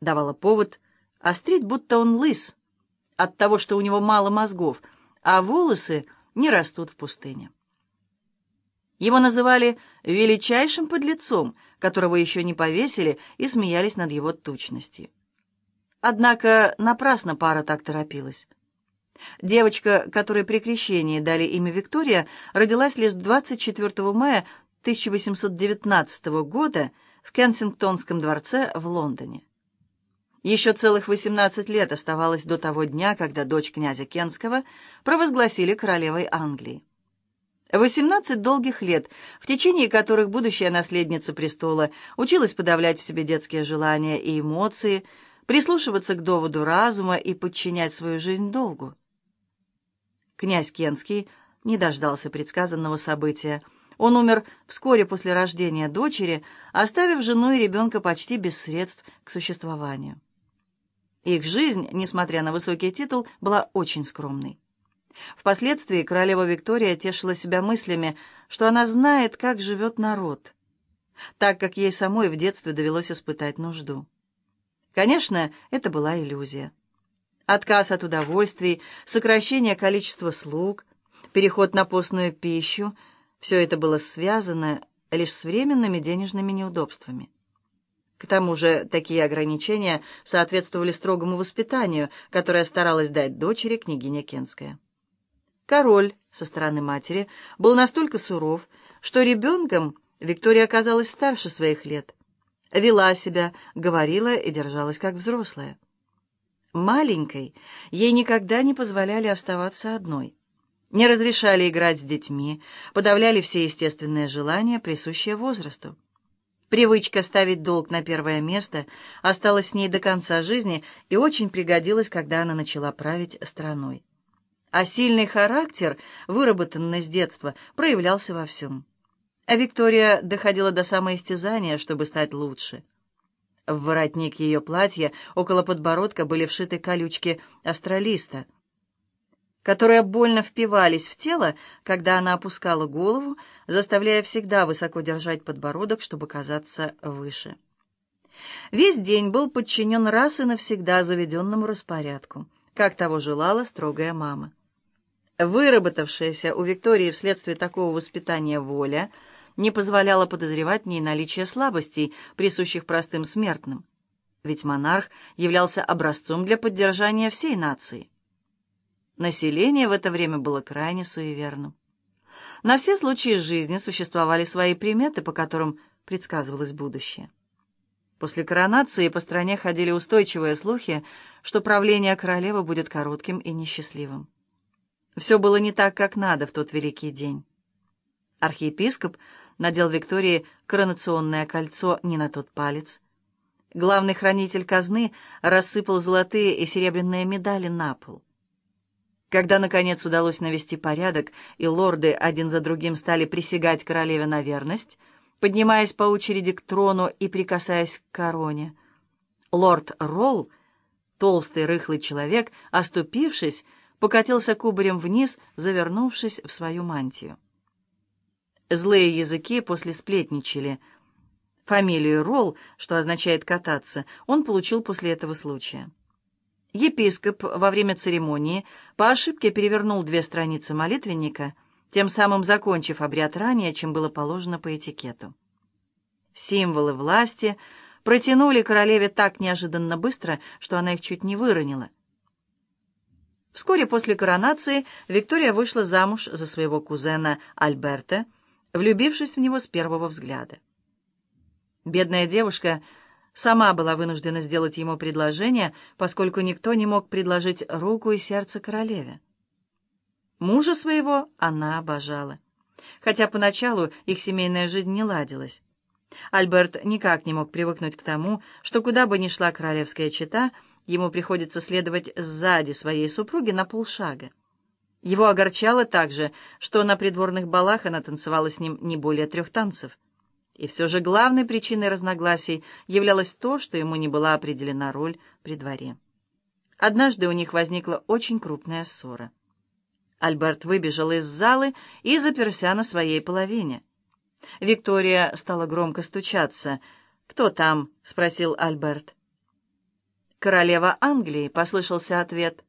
давала повод острить, будто он лыс, от того, что у него мало мозгов, а волосы не растут в пустыне. Его называли величайшим подлецом, которого еще не повесили, и смеялись над его тучностью. Однако напрасно пара так торопилась. Девочка, которой при крещении дали имя Виктория, родилась лишь 24 мая 1819 года в Кенсингтонском дворце в Лондоне. Еще целых 18 лет оставалось до того дня, когда дочь князя Кенского провозгласили королевой Англии. 18 долгих лет, в течение которых будущая наследница престола училась подавлять в себе детские желания и эмоции, прислушиваться к доводу разума и подчинять свою жизнь долгу. Князь Кенский не дождался предсказанного события. Он умер вскоре после рождения дочери, оставив жену и ребенка почти без средств к существованию. Их жизнь, несмотря на высокий титул, была очень скромной. Впоследствии королева Виктория тешила себя мыслями, что она знает, как живет народ, так как ей самой в детстве довелось испытать нужду. Конечно, это была иллюзия. Отказ от удовольствий, сокращение количества слуг, переход на постную пищу — все это было связано лишь с временными денежными неудобствами. К тому же такие ограничения соответствовали строгому воспитанию, которое старалась дать дочери княгиня Кенская. Король со стороны матери был настолько суров, что ребенком Виктория оказалась старше своих лет, вела себя, говорила и держалась как взрослая. Маленькой ей никогда не позволяли оставаться одной. Не разрешали играть с детьми, подавляли все естественные желания, присущие возрасту. Привычка ставить долг на первое место осталась с ней до конца жизни и очень пригодилась, когда она начала править страной. А сильный характер, выработанный с детства, проявлялся во всем. А Виктория доходила до самоистязания, чтобы стать лучше — в воротник ее платья около подбородка были вшиты колючки астролиста, которые больно впивались в тело, когда она опускала голову, заставляя всегда высоко держать подбородок, чтобы казаться выше. Весь день был подчинен раз и навсегда заведенному распорядку, как того желала строгая мама. Выработавшаяся у Виктории вследствие такого воспитания воля — не позволяло подозревать в ней наличие слабостей, присущих простым смертным. Ведь монарх являлся образцом для поддержания всей нации. Население в это время было крайне суеверным. На все случаи жизни существовали свои приметы, по которым предсказывалось будущее. После коронации по стране ходили устойчивые слухи, что правление королевы будет коротким и несчастливым. Все было не так, как надо в тот великий день. Архиепископ надел Виктории коронационное кольцо не на тот палец. Главный хранитель казны рассыпал золотые и серебряные медали на пол. Когда, наконец, удалось навести порядок, и лорды один за другим стали присягать королеве на верность, поднимаясь по очереди к трону и прикасаясь к короне, лорд Ролл, толстый рыхлый человек, оступившись, покатился кубарем вниз, завернувшись в свою мантию. Злые языки после сплетничали. Фамилию Ролл, что означает «кататься», он получил после этого случая. Епископ во время церемонии по ошибке перевернул две страницы молитвенника, тем самым закончив обряд ранее, чем было положено по этикету. Символы власти протянули королеве так неожиданно быстро, что она их чуть не выронила. Вскоре после коронации Виктория вышла замуж за своего кузена Альберта, влюбившись в него с первого взгляда. Бедная девушка сама была вынуждена сделать ему предложение, поскольку никто не мог предложить руку и сердце королеве. Мужа своего она обожала, хотя поначалу их семейная жизнь не ладилась. Альберт никак не мог привыкнуть к тому, что куда бы ни шла королевская чета, ему приходится следовать сзади своей супруги на полшага. Его огорчало также, что на придворных балах она танцевала с ним не более трех танцев. И все же главной причиной разногласий являлось то, что ему не была определена роль при дворе. Однажды у них возникла очень крупная ссора. Альберт выбежал из залы и заперся на своей половине. Виктория стала громко стучаться. «Кто там?» — спросил Альберт. «Королева Англии», — послышался ответ.